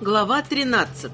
Глава 13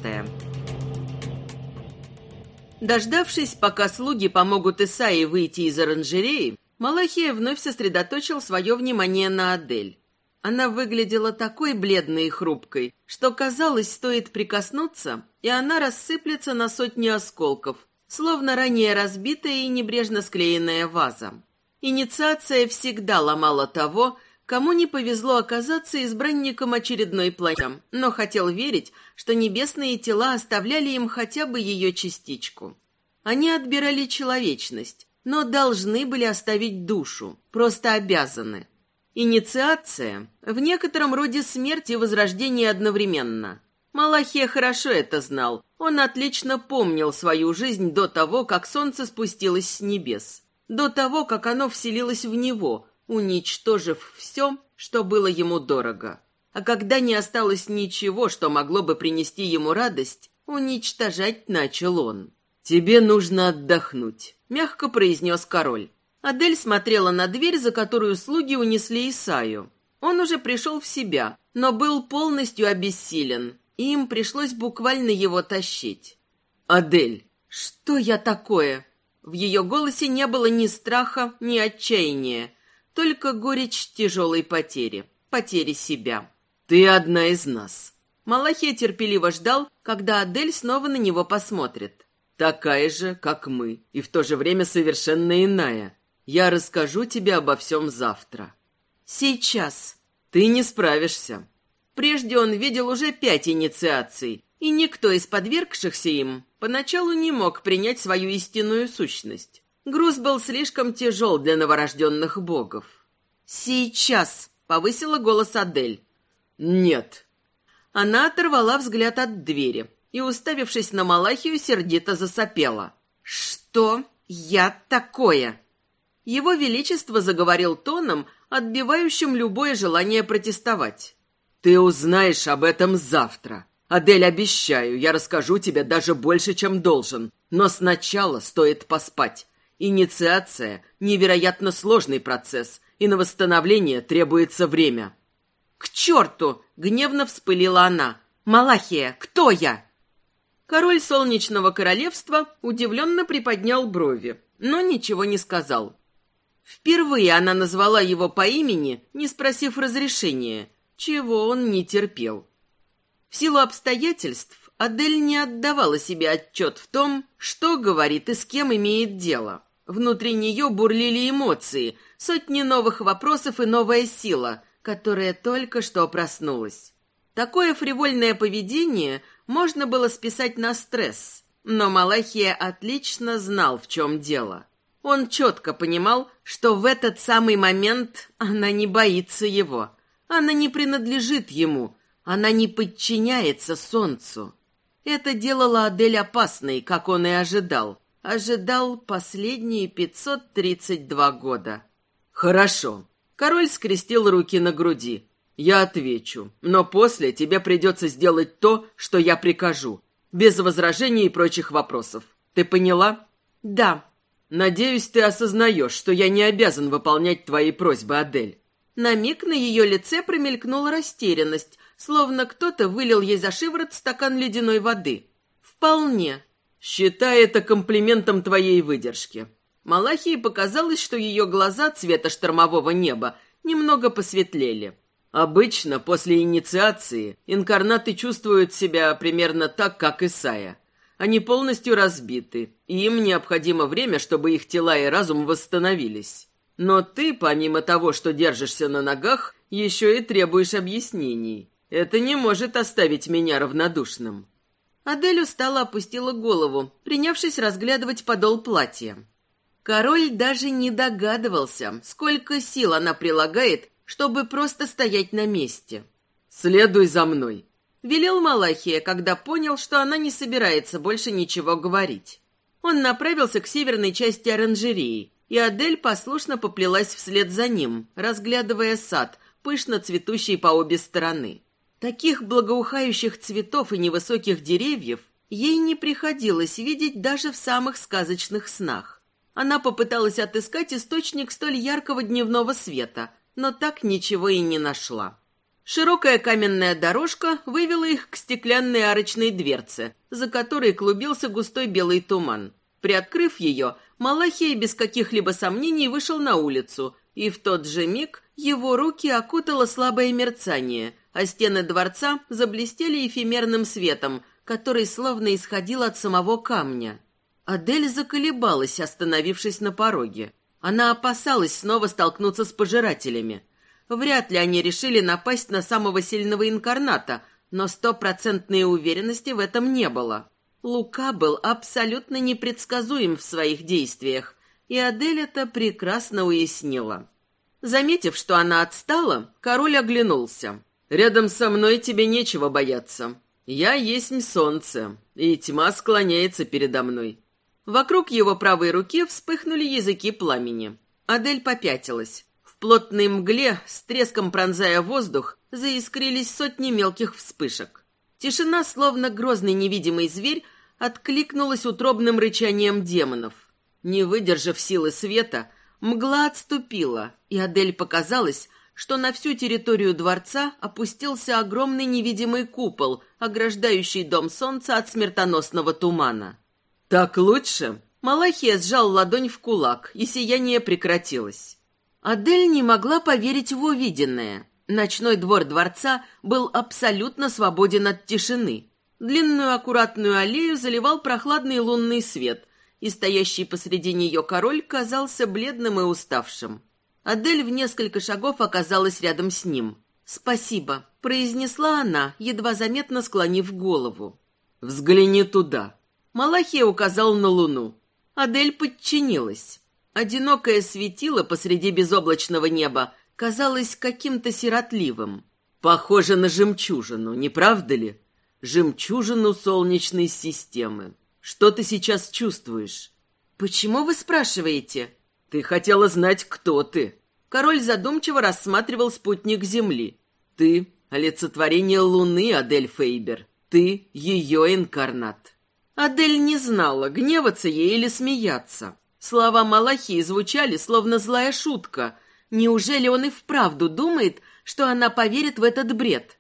Дождавшись, пока слуги помогут Исаи выйти из оранжереи, Малахия вновь сосредоточил свое внимание на Адель. Она выглядела такой бледной и хрупкой, что казалось, стоит прикоснуться, и она рассыплется на сотни осколков, словно ранее разбитая и небрежно склеенная ваза. Инициация всегда ломала того, кому не повезло оказаться избранником очередной планеты, но хотел верить, что небесные тела оставляли им хотя бы ее частичку. Они отбирали человечность, но должны были оставить душу, просто обязаны. Инициация в некотором роде смерть и возрождение одновременно. Малахия хорошо это знал. Он отлично помнил свою жизнь до того, как солнце спустилось с небес. До того, как оно вселилось в него, уничтожив все, что было ему дорого. А когда не осталось ничего, что могло бы принести ему радость, уничтожать начал он. «Тебе нужно отдохнуть», — мягко произнес король. Адель смотрела на дверь, за которую слуги унесли Исаю. Он уже пришел в себя, но был полностью обессилен, и им пришлось буквально его тащить. «Адель, что я такое?» В ее голосе не было ни страха, ни отчаяния, только горечь тяжелой потери, потери себя. «Ты одна из нас». Малахия терпеливо ждал, когда Адель снова на него посмотрит. «Такая же, как мы, и в то же время совершенно иная. Я расскажу тебе обо всем завтра». «Сейчас». «Ты не справишься». Прежде он видел уже пять инициаций, и никто из подвергшихся им поначалу не мог принять свою истинную сущность. Груз был слишком тяжел для новорожденных богов. «Сейчас!» — повысила голос Адель. «Нет». Она оторвала взгляд от двери и, уставившись на Малахию, сердито засопела. «Что я такое?» Его Величество заговорил тоном, отбивающим любое желание протестовать. «Ты узнаешь об этом завтра. Адель, обещаю, я расскажу тебе даже больше, чем должен. Но сначала стоит поспать. Инициация – невероятно сложный процесс, и на восстановление требуется время». «К черту!» – гневно вспылила она. «Малахия, кто я?» Король Солнечного Королевства удивленно приподнял брови, но ничего не сказал. Впервые она назвала его по имени, не спросив разрешения, чего он не терпел. В силу обстоятельств Адель не отдавала себе отчет в том, что говорит и с кем имеет дело. Внутри нее бурлили эмоции, сотни новых вопросов и новая сила, которая только что проснулась. Такое фривольное поведение можно было списать на стресс, но Малахия отлично знал, в чем дело. Он четко понимал, что в этот самый момент она не боится его, она не принадлежит ему, она не подчиняется солнцу. Это делало Адель опасной, как он и ожидал. Ожидал последние 532 года. «Хорошо». Король скрестил руки на груди. «Я отвечу, но после тебе придется сделать то, что я прикажу, без возражений и прочих вопросов. Ты поняла?» «Да». «Надеюсь, ты осознаешь, что я не обязан выполнять твои просьбы, Адель». На миг на ее лице промелькнула растерянность, словно кто-то вылил ей за шиворот стакан ледяной воды. «Вполне. Считай это комплиментом твоей выдержки». Малахии показалось, что ее глаза цвета штормового неба немного посветлели. Обычно после инициации инкарнаты чувствуют себя примерно так, как Исая. Они полностью разбиты, и им необходимо время, чтобы их тела и разум восстановились. Но ты, помимо того, что держишься на ногах, еще и требуешь объяснений. Это не может оставить меня равнодушным». Адель устало опустила голову, принявшись разглядывать подол платья. Король даже не догадывался, сколько сил она прилагает, чтобы просто стоять на месте. «Следуй за мной», — велел Малахия, когда понял, что она не собирается больше ничего говорить. Он направился к северной части оранжереи, и Адель послушно поплелась вслед за ним, разглядывая сад, пышно цветущий по обе стороны. Таких благоухающих цветов и невысоких деревьев ей не приходилось видеть даже в самых сказочных снах. Она попыталась отыскать источник столь яркого дневного света, но так ничего и не нашла. Широкая каменная дорожка вывела их к стеклянной арочной дверце, за которой клубился густой белый туман. Приоткрыв ее, Малахия без каких-либо сомнений вышел на улицу, и в тот же миг его руки окутало слабое мерцание, а стены дворца заблестели эфемерным светом, который словно исходил от самого камня. Адель заколебалась, остановившись на пороге. Она опасалась снова столкнуться с пожирателями. Вряд ли они решили напасть на самого сильного инкарната, но стопроцентной уверенности в этом не было. Лука был абсолютно непредсказуем в своих действиях, и Адель это прекрасно уяснила. Заметив, что она отстала, король оглянулся. «Рядом со мной тебе нечего бояться. Я есть солнце, и тьма склоняется передо мной». Вокруг его правой руки вспыхнули языки пламени. Адель попятилась. В плотной мгле, с треском пронзая воздух, заискрились сотни мелких вспышек. Тишина, словно грозный невидимый зверь, откликнулась утробным рычанием демонов. Не выдержав силы света, мгла отступила, и Адель показалось, что на всю территорию дворца опустился огромный невидимый купол, ограждающий дом солнца от смертоносного тумана. «Так лучше?» Малахия сжал ладонь в кулак, и сияние прекратилось. Адель не могла поверить в увиденное. Ночной двор дворца был абсолютно свободен от тишины. Длинную аккуратную аллею заливал прохладный лунный свет, и стоящий посреди нее король казался бледным и уставшим. Адель в несколько шагов оказалась рядом с ним. «Спасибо», — произнесла она, едва заметно склонив голову. «Взгляни туда». Малахия указал на луну. Адель подчинилась. Одинокое светило посреди безоблачного неба казалось каким-то сиротливым. Похоже на жемчужину, не правда ли? Жемчужину солнечной системы. Что ты сейчас чувствуешь? Почему вы спрашиваете? Ты хотела знать, кто ты. Король задумчиво рассматривал спутник Земли. Ты — олицетворение Луны, Адель Фейбер. Ты — ее инкарнат. Адель не знала, гневаться ей или смеяться. Слова Малахии звучали, словно злая шутка. Неужели он и вправду думает, что она поверит в этот бред?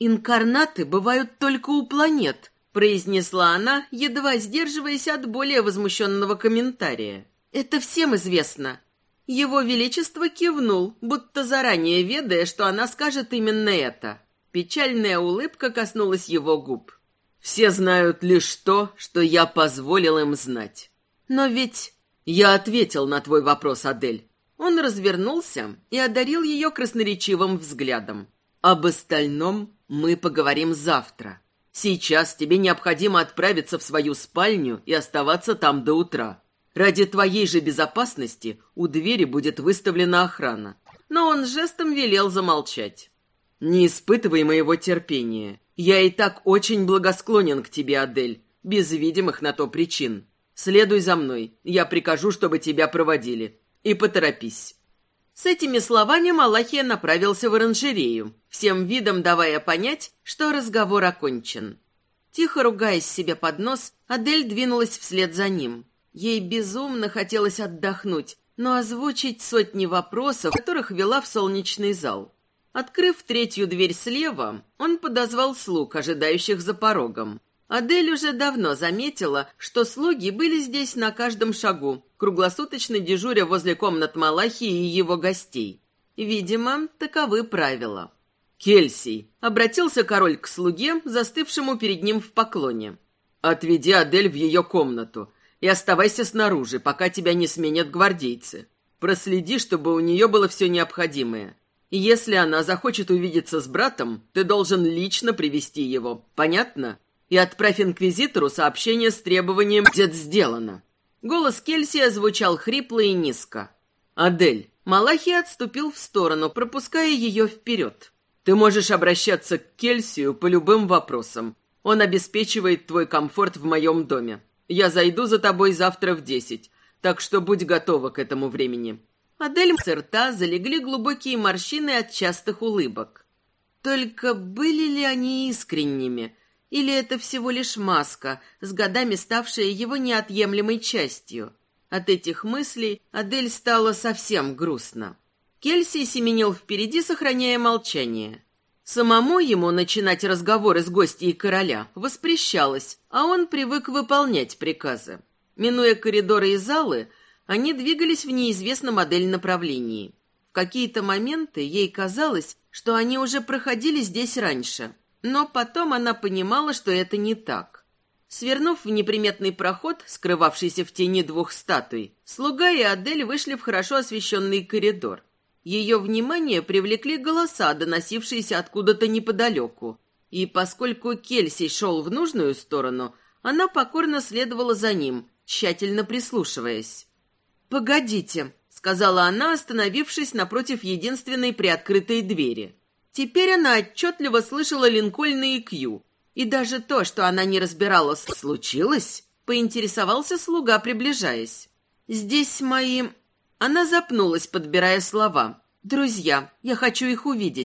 «Инкарнаты бывают только у планет», — произнесла она, едва сдерживаясь от более возмущенного комментария. «Это всем известно». Его Величество кивнул, будто заранее ведая, что она скажет именно это. Печальная улыбка коснулась его губ. «Все знают лишь то, что я позволил им знать». «Но ведь «Я ответил на твой вопрос, Адель». Он развернулся и одарил ее красноречивым взглядом. «Об остальном мы поговорим завтра. Сейчас тебе необходимо отправиться в свою спальню и оставаться там до утра. Ради твоей же безопасности у двери будет выставлена охрана». Но он жестом велел замолчать. «Не испытывай моего терпения. Я и так очень благосклонен к тебе, Адель, без видимых на то причин. Следуй за мной. Я прикажу, чтобы тебя проводили. И поторопись». С этими словами Малахия направился в оранжерею, всем видом давая понять, что разговор окончен. Тихо ругаясь себе под нос, Адель двинулась вслед за ним. Ей безумно хотелось отдохнуть, но озвучить сотни вопросов, которых вела в солнечный зал. Открыв третью дверь слева, он подозвал слуг, ожидающих за порогом. Адель уже давно заметила, что слуги были здесь на каждом шагу, круглосуточно дежуря возле комнат Малахии и его гостей. Видимо, таковы правила. «Кельсий», — обратился король к слуге, застывшему перед ним в поклоне. «Отведи Адель в ее комнату и оставайся снаружи, пока тебя не сменят гвардейцы. Проследи, чтобы у нее было все необходимое. Если она захочет увидеться с братом, ты должен лично привести его. Понятно?» и отправь инквизитору сообщение с требованием «Дед сделано». Голос Кельсия звучал хрипло и низко. «Адель». Малахи отступил в сторону, пропуская ее вперед. «Ты можешь обращаться к Кельсию по любым вопросам. Он обеспечивает твой комфорт в моем доме. Я зайду за тобой завтра в десять, так что будь готова к этому времени». Адель с рта залегли глубокие морщины от частых улыбок. Только были ли они искренними – или это всего лишь маска, с годами ставшая его неотъемлемой частью? От этих мыслей Адель стала совсем грустно. Кельси семенил впереди, сохраняя молчание. Самому ему начинать разговоры с гостьей короля воспрещалось, а он привык выполнять приказы. Минуя коридоры и залы, они двигались в неизвестном модель направлении. В какие-то моменты ей казалось, что они уже проходили здесь раньше, но потом она понимала, что это не так. Свернув в неприметный проход, скрывавшийся в тени двух статуй, слуга и Адель вышли в хорошо освещенный коридор. Ее внимание привлекли голоса, доносившиеся откуда-то неподалеку. И поскольку Кельсий шел в нужную сторону, она покорно следовала за ним, тщательно прислушиваясь. «Погодите», — сказала она, остановившись напротив единственной приоткрытой двери. Теперь она отчетливо слышала Линкольна и Кью. И даже то, что она не разбирала, случилось, поинтересовался слуга, приближаясь. «Здесь мои...» Она запнулась, подбирая слова. «Друзья, я хочу их увидеть».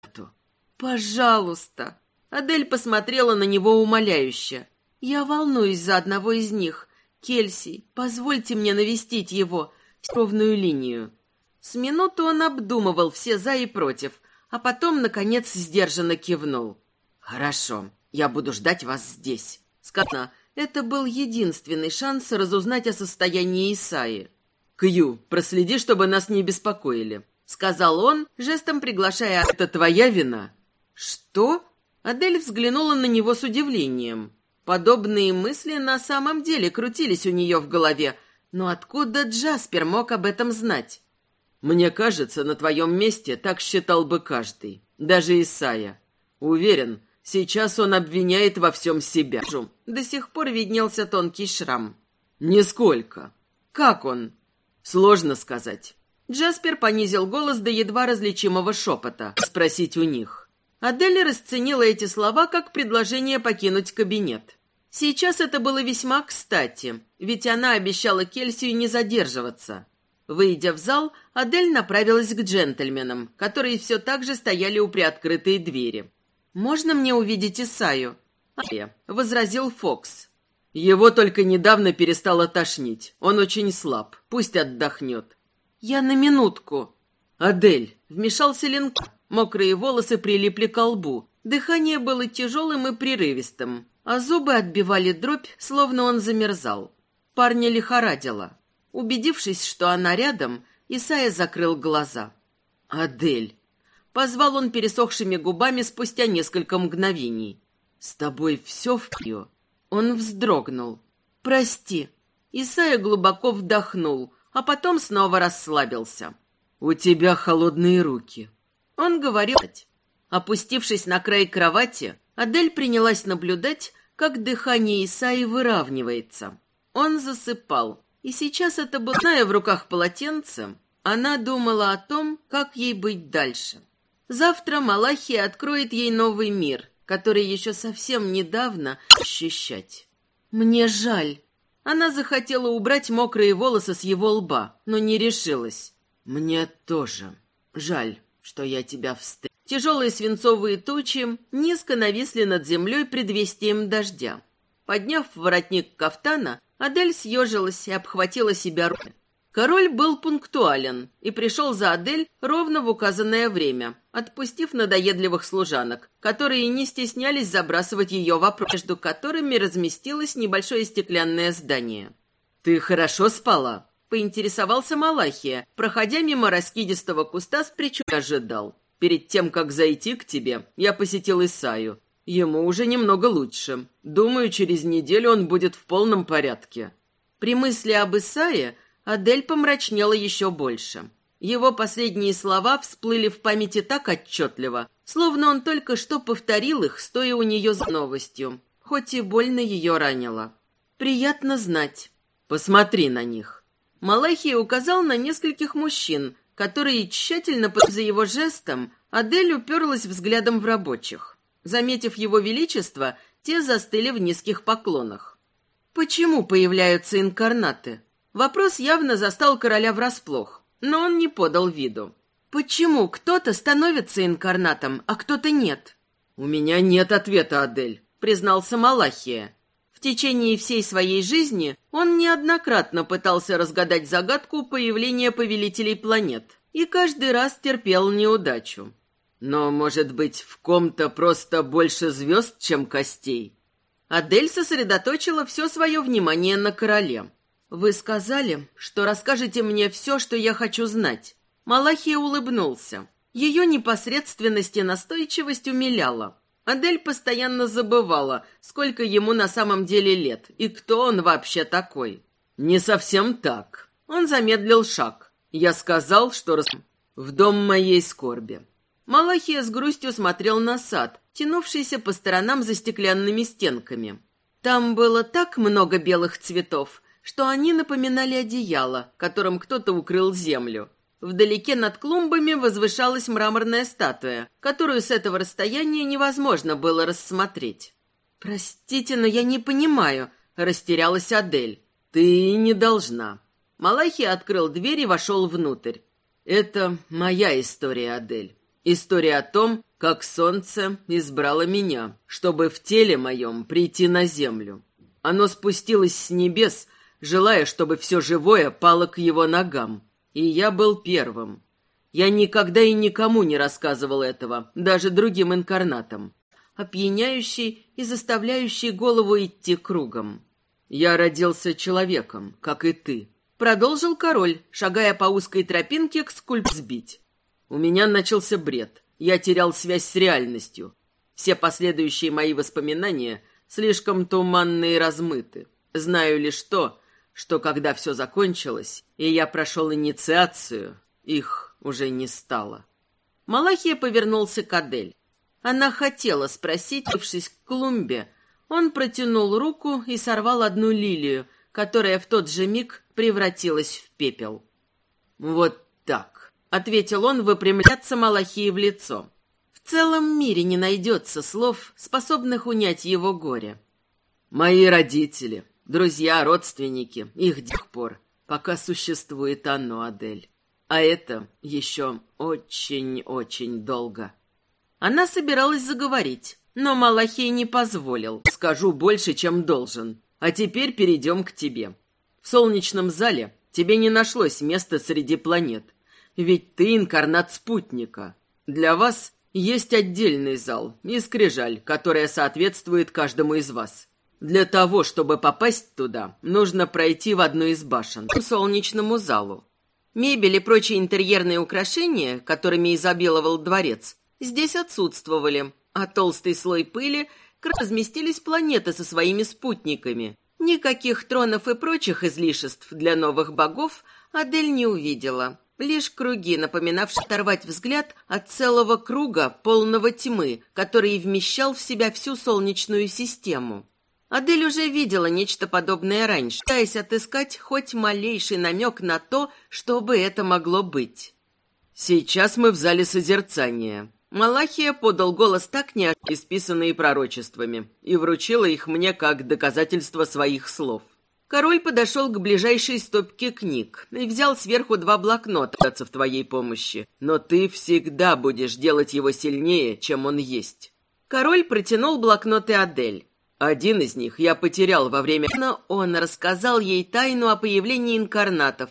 «Пожалуйста». Адель посмотрела на него умоляюще. «Я волнуюсь за одного из них. Кельси, позвольте мне навестить его в ровную линию». С минуту он обдумывал все «за» и «против», а потом, наконец, сдержанно кивнул. «Хорошо, я буду ждать вас здесь». Сказано, это был единственный шанс разузнать о состоянии Исаи. «Кью, проследи, чтобы нас не беспокоили», — сказал он, жестом приглашая «Это твоя вина?» «Что?» Адель взглянула на него с удивлением. Подобные мысли на самом деле крутились у нее в голове, но откуда Джаспер мог об этом знать? «Мне кажется, на твоем месте так считал бы каждый, даже Исая. Уверен, сейчас он обвиняет во всем себя». До сих пор виднелся тонкий шрам. «Нисколько». «Как он?» Сложно сказать. Джаспер понизил голос до едва различимого шепота. Спросить у них. Адель расценила эти слова как предложение покинуть кабинет. Сейчас это было весьма кстати, ведь она обещала Кельсию не задерживаться. Выйдя в зал, Адель направилась к джентльменам, которые все так же стояли у приоткрытой двери. «Можно мне увидеть Исаю?» возразил Фокс. Его только недавно перестало тошнить. Он очень слаб. Пусть отдохнет. Я на минутку. Адель, вмешался Ленк. Мокрые волосы прилипли к лбу. Дыхание было тяжелым и прерывистым, а зубы отбивали дробь, словно он замерзал. Парня лихорадило. Убедившись, что она рядом, Исайя закрыл глаза. «Адель!» Позвал он пересохшими губами спустя несколько мгновений. «С тобой все в пью?» Он вздрогнул. «Прости». Исайя глубоко вдохнул, а потом снова расслабился. «У тебя холодные руки». Он говорил... Опустившись на край кровати, Адель принялась наблюдать, как дыхание Исаи выравнивается. Он засыпал, и сейчас это было, зная в руках полотенце, она думала о том, как ей быть дальше. Завтра Малахия откроет ей новый мир, который еще совсем недавно ощущать. Мне жаль. Она захотела убрать мокрые волосы с его лба, но не решилась. Мне тоже жаль, что я тебя встретил. Тяжелые свинцовые тучи низко нависли над землей предвестием дождя. Подняв воротник кафтана, Адель съежилась и обхватила себя рукой. Король был пунктуален и пришел за Адель ровно в указанное время, отпустив надоедливых служанок, которые не стеснялись забрасывать ее вопрос, между которыми разместилось небольшое стеклянное здание. «Ты хорошо спала?» — поинтересовался Малахия, проходя мимо раскидистого куста с причем ожидал. «Перед тем, как зайти к тебе, я посетил Исаю. Ему уже немного лучше. Думаю, через неделю он будет в полном порядке». При мысли об Исае Адель помрачнела еще больше. Его последние слова всплыли в памяти так отчетливо, словно он только что повторил их, стоя у нее за новостью, хоть и больно ее ранило. «Приятно знать. Посмотри на них». Малахий указал на нескольких мужчин, которые тщательно за его жестом Адель уперлась взглядом в рабочих. Заметив его величество, те застыли в низких поклонах. «Почему появляются инкарнаты?» Вопрос явно застал короля врасплох, но он не подал виду. «Почему кто-то становится инкарнатом, а кто-то нет?» «У меня нет ответа, Адель», — признался Малахия. В течение всей своей жизни он неоднократно пытался разгадать загадку появления повелителей планет и каждый раз терпел неудачу. Но, может быть, в ком-то просто больше звезд, чем костей? Адель сосредоточила все свое внимание на короле. «Вы сказали, что расскажете мне все, что я хочу знать». Малахия улыбнулся. Ее непосредственность и настойчивость умиляла. Адель постоянно забывала, сколько ему на самом деле лет и кто он вообще такой. «Не совсем так». Он замедлил шаг. «Я сказал, что рас... в дом моей скорби». Малахия с грустью смотрел на сад, тянувшийся по сторонам за стеклянными стенками. Там было так много белых цветов, что они напоминали одеяло, которым кто-то укрыл землю. Вдалеке над клумбами возвышалась мраморная статуя, которую с этого расстояния невозможно было рассмотреть. «Простите, но я не понимаю», — растерялась Адель. «Ты не должна». Малахи открыл дверь и вошел внутрь. «Это моя история, Адель. История о том, как солнце избрало меня, чтобы в теле моем прийти на землю. Оно спустилось с небес, желая, чтобы все живое пало к его ногам. И я был первым. Я никогда и никому не рассказывал этого, даже другим инкарнатам. Опьяняющий и заставляющий голову идти кругом. Я родился человеком, как и ты. Продолжил король, шагая по узкой тропинке к скульп сбить. У меня начался бред. Я терял связь с реальностью. Все последующие мои воспоминания слишком туманны и размыты. Знаю лишь то, что когда все закончилось, и я прошел инициацию, их уже не стало. Малахия повернулся к Адель. Она хотела спросить, вшись к клумбе. Он протянул руку и сорвал одну лилию, которая в тот же миг превратилась в пепел. «Вот так», — ответил он, выпрямляться Малахии в лицо. В целом мире не найдется слов, способных унять его горе. «Мои родители, Друзья, родственники, их до пор, пока существует оно, Адель. А это еще очень-очень долго. Она собиралась заговорить, но Малахей не позволил. Скажу больше, чем должен. А теперь перейдем к тебе. В солнечном зале тебе не нашлось места среди планет. Ведь ты инкарнат спутника. Для вас есть отдельный зал и скрижаль, которая соответствует каждому из вас. Для того, чтобы попасть туда, нужно пройти в одну из башен, к солнечному залу. Мебель и прочие интерьерные украшения, которыми изобиловал дворец, здесь отсутствовали, а толстый слой пыли разместились планеты со своими спутниками. Никаких тронов и прочих излишеств для новых богов Адель не увидела. Лишь круги, напоминавшие оторвать взгляд от целого круга, полного тьмы, который вмещал в себя всю Солнечную систему. Адель уже видела нечто подобное раньше, пытаясь отыскать хоть малейший намек на то, что бы это могло быть. «Сейчас мы в зале созерцания». Малахия подал голос так не исписанные пророчествами, и вручила их мне как доказательство своих слов. Король подошел к ближайшей стопке книг и взял сверху два блокнота в твоей помощи, но ты всегда будешь делать его сильнее, чем он есть. Король протянул блокноты Адель. Один из них я потерял во время... Он рассказал ей тайну о появлении инкарнатов,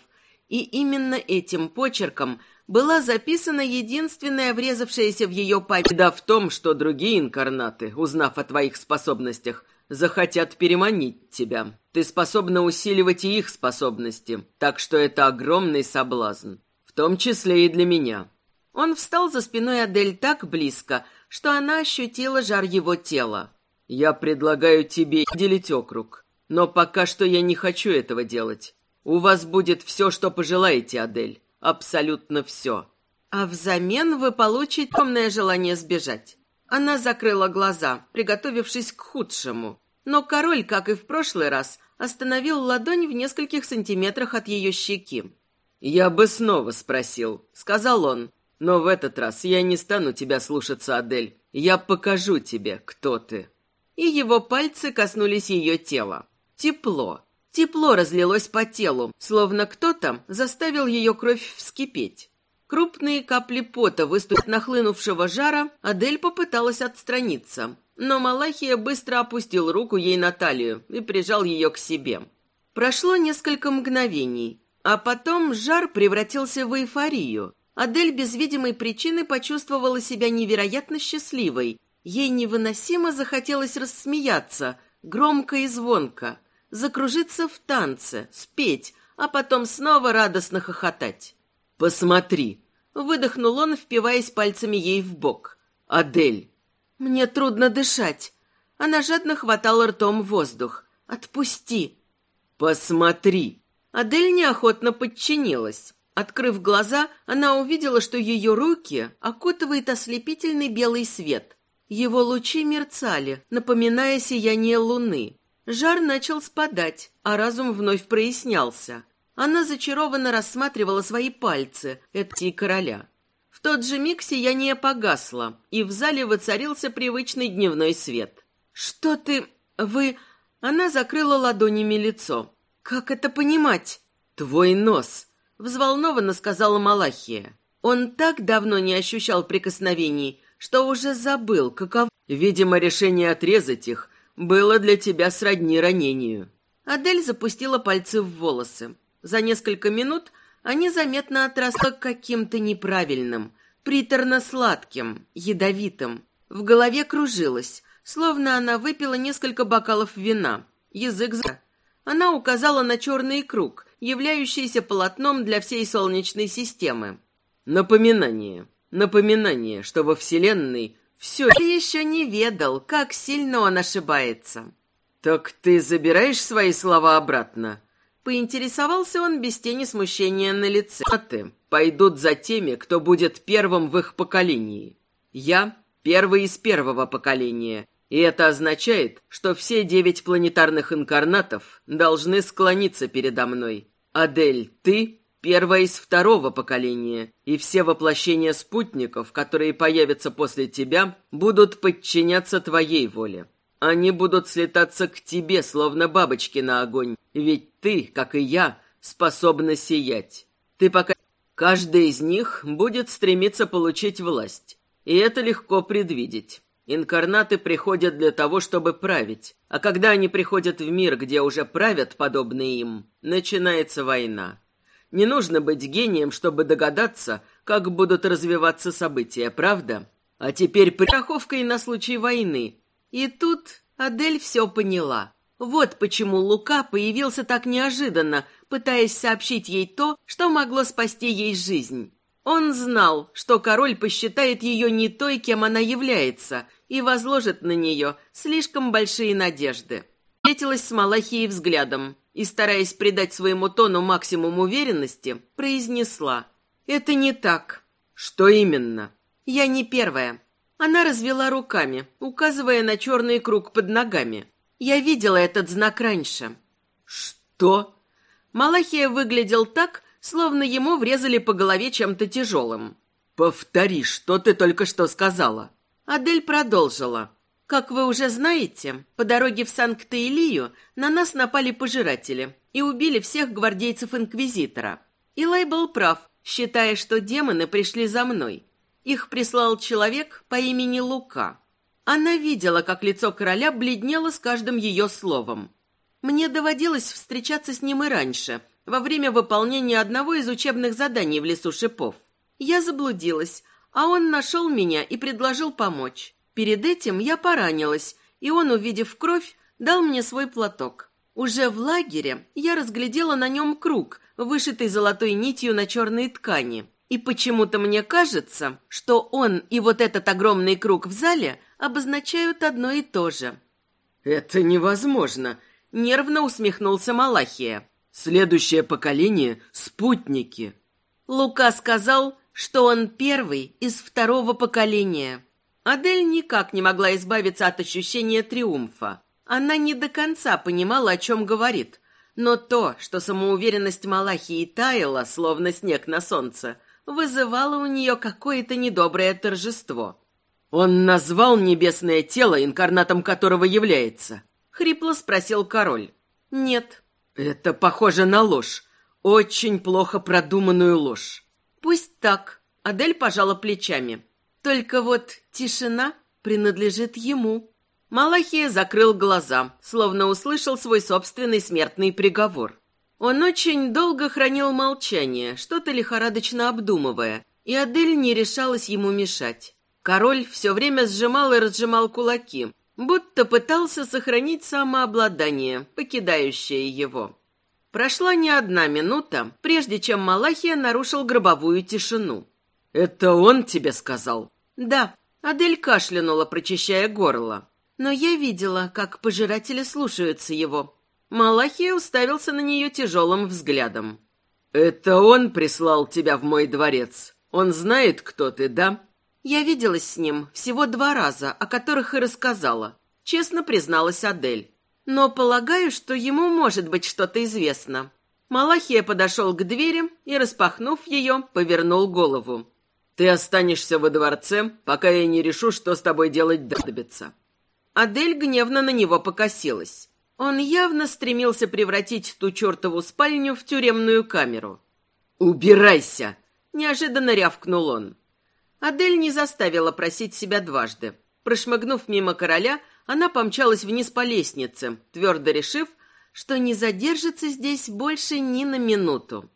и именно этим почерком была записана единственная врезавшаяся в ее память. Беда в том, что другие инкарнаты, узнав о твоих способностях, захотят переманить тебя. Ты способна усиливать и их способности, так что это огромный соблазн, в том числе и для меня». Он встал за спиной Адель так близко, что она ощутила жар его тела. Я предлагаю тебе делить округ, но пока что я не хочу этого делать. У вас будет все, что пожелаете, Адель. Абсолютно все. А взамен вы получите темное желание сбежать. Она закрыла глаза, приготовившись к худшему. Но король, как и в прошлый раз, остановил ладонь в нескольких сантиметрах от ее щеки. «Я бы снова спросил», — сказал он. «Но в этот раз я не стану тебя слушаться, Адель. Я покажу тебе, кто ты» и его пальцы коснулись ее тела. Тепло. Тепло разлилось по телу, словно кто-то заставил ее кровь вскипеть. Крупные капли пота выступив нахлынувшего жара, Адель попыталась отстраниться, но Малахия быстро опустил руку ей на талию и прижал ее к себе. Прошло несколько мгновений, а потом жар превратился в эйфорию. Адель без видимой причины почувствовала себя невероятно счастливой. Ей невыносимо захотелось рассмеяться, громко и звонко, закружиться в танце, спеть, а потом снова радостно хохотать. «Посмотри!» — выдохнул он, впиваясь пальцами ей в бок. «Адель!» «Мне трудно дышать». Она жадно хватала ртом воздух. «Отпусти!» «Посмотри!» Адель неохотно подчинилась. Открыв глаза, она увидела, что ее руки окутывает ослепительный белый свет. Его лучи мерцали, напоминая сияние луны. Жар начал спадать, а разум вновь прояснялся. Она зачарованно рассматривала свои пальцы, эти короля. В тот же миг сияние погасло, и в зале воцарился привычный дневной свет. «Что ты... вы...» Она закрыла ладонями лицо. «Как это понимать?» «Твой нос», — взволнованно сказала Малахия. Он так давно не ощущал прикосновений, что уже забыл, каков... Видимо, решение отрезать их было для тебя сродни ранению. Адель запустила пальцы в волосы. За несколько минут они заметно отросли каким-то неправильным, приторно-сладким, ядовитым. В голове кружилось, словно она выпила несколько бокалов вина. Язык за... Она указала на черный круг, являющийся полотном для всей Солнечной системы. Напоминание. Напоминание, что во Вселенной все... Ты еще не ведал, как сильно он ошибается. Так ты забираешь свои слова обратно? Поинтересовался он без тени смущения на лице. А ты пойдут за теми, кто будет первым в их поколении. Я первый из первого поколения, и это означает, что все девять планетарных инкарнатов должны склониться передо мной. Адель, ты первая из второго поколения, и все воплощения спутников, которые появятся после тебя, будут подчиняться твоей воле. Они будут слетаться к тебе, словно бабочки на огонь, ведь ты, как и я, способна сиять. Ты пока... Каждый из них будет стремиться получить власть, и это легко предвидеть. Инкарнаты приходят для того, чтобы править, а когда они приходят в мир, где уже правят подобные им, начинается война. Не нужно быть гением, чтобы догадаться, как будут развиваться события, правда? А теперь страховкой на случай войны. И тут Адель все поняла. Вот почему Лука появился так неожиданно, пытаясь сообщить ей то, что могло спасти ей жизнь. Он знал, что король посчитает ее не той, кем она является, и возложит на нее слишком большие надежды. Встретилась с Малахией взглядом и, стараясь придать своему тону максимум уверенности, произнесла «Это не так». «Что именно?» «Я не первая». Она развела руками, указывая на черный круг под ногами. «Я видела этот знак раньше». «Что?» Малахия выглядел так, словно ему врезали по голове чем-то тяжелым. «Повтори, что ты только что сказала». Адель продолжила. «Как вы уже знаете, по дороге в Санкт-Илию на нас напали пожиратели и убили всех гвардейцев Инквизитора. Илай был прав, считая, что демоны пришли за мной. Их прислал человек по имени Лука. Она видела, как лицо короля бледнело с каждым ее словом. Мне доводилось встречаться с ним и раньше, во время выполнения одного из учебных заданий в лесу шипов. Я заблудилась, а он нашел меня и предложил помочь. Перед этим я поранилась, и он, увидев кровь, дал мне свой платок. Уже в лагере я разглядела на нем круг, вышитый золотой нитью на черной ткани. И почему-то мне кажется, что он и вот этот огромный круг в зале обозначают одно и то же. «Это невозможно!» — нервно усмехнулся Малахия. «Следующее поколение — спутники». Лука сказал, что он первый из второго поколения. Адель никак не могла избавиться от ощущения триумфа. Она не до конца понимала, о чем говорит, но то, что самоуверенность Малахии таяла, словно снег на солнце, вызывало у нее какое-то недоброе торжество. «Он назвал небесное тело, инкарнатом которого является?» — хрипло спросил король. «Нет». «Это похоже на ложь, очень плохо продуманную ложь. Пусть так. Адель пожала плечами. Только вот тишина принадлежит ему. Малахия закрыл глаза, словно услышал свой собственный смертный приговор. Он очень долго хранил молчание, что-то лихорадочно обдумывая, и Адель не решалась ему мешать. Король все время сжимал и разжимал кулаки, будто пытался сохранить самообладание, покидающее его. Прошла не одна минута, прежде чем Малахия нарушил гробовую тишину. «Это он тебе сказал?» «Да», — Адель кашлянула, прочищая горло. Но я видела, как пожиратели слушаются его. Малахия уставился на нее тяжелым взглядом. «Это он прислал тебя в мой дворец? Он знает, кто ты, да?» «Я виделась с ним всего два раза, о которых и рассказала», — честно призналась Адель. «Но полагаю, что ему может быть что-то известно». Малахия подошел к двери и, распахнув ее, повернул голову. «Ты останешься во дворце, пока я не решу, что с тобой делать дадобится». Адель гневно на него покосилась. Он явно стремился превратить ту чертову спальню в тюремную камеру. «Убирайся!» — неожиданно рявкнул он. Адель не заставила просить себя дважды. Прошмыгнув мимо короля, она помчалась вниз по лестнице, твердо решив, что не задержится здесь больше ни на минуту.